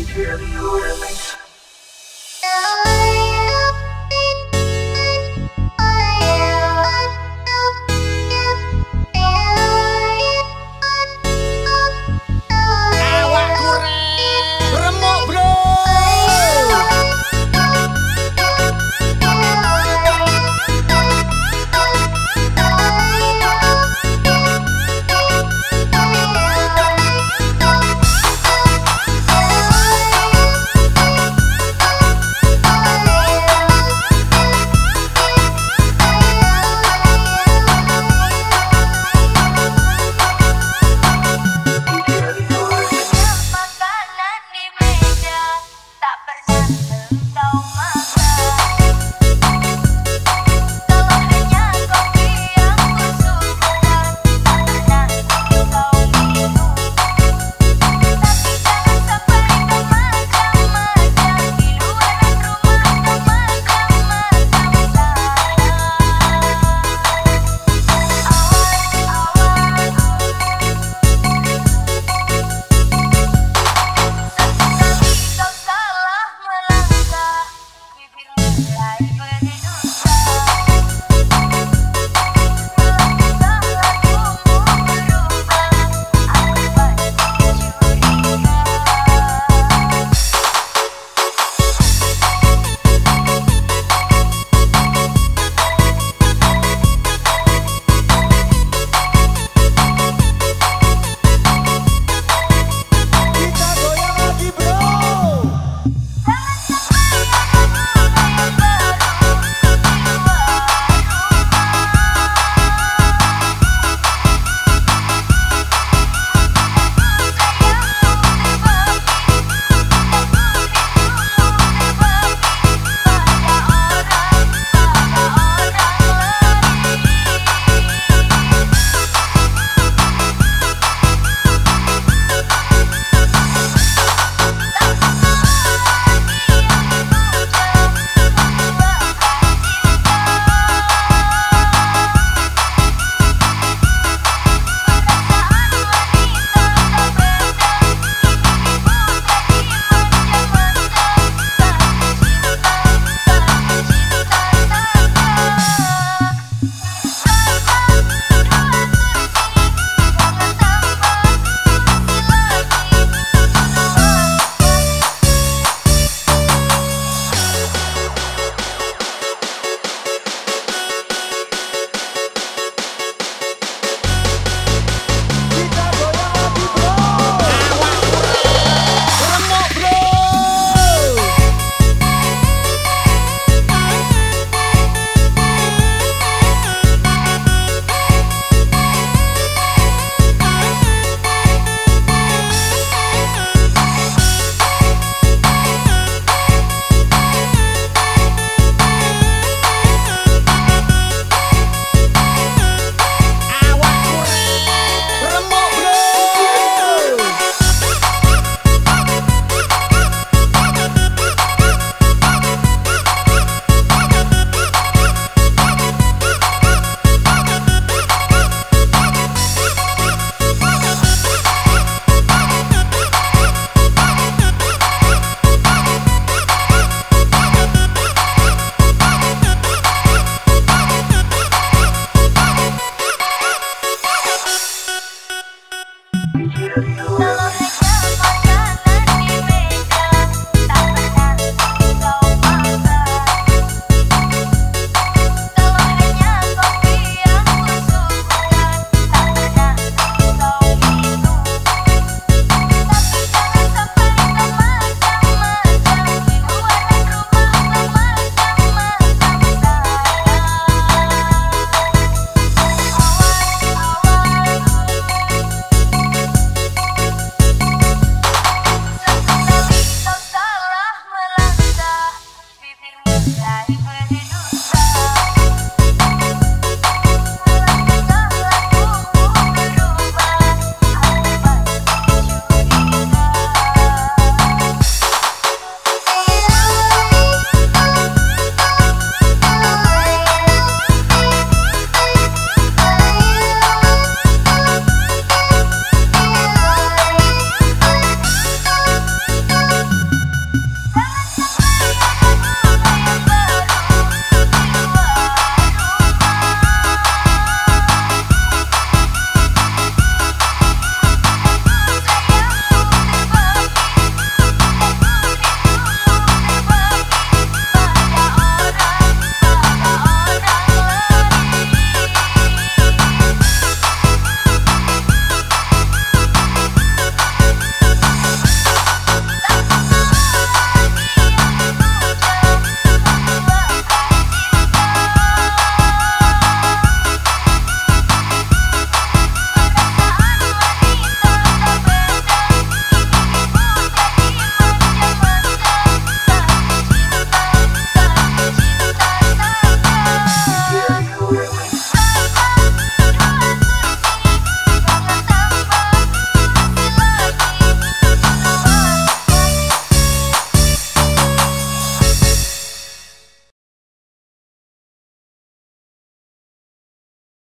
DJ Remix.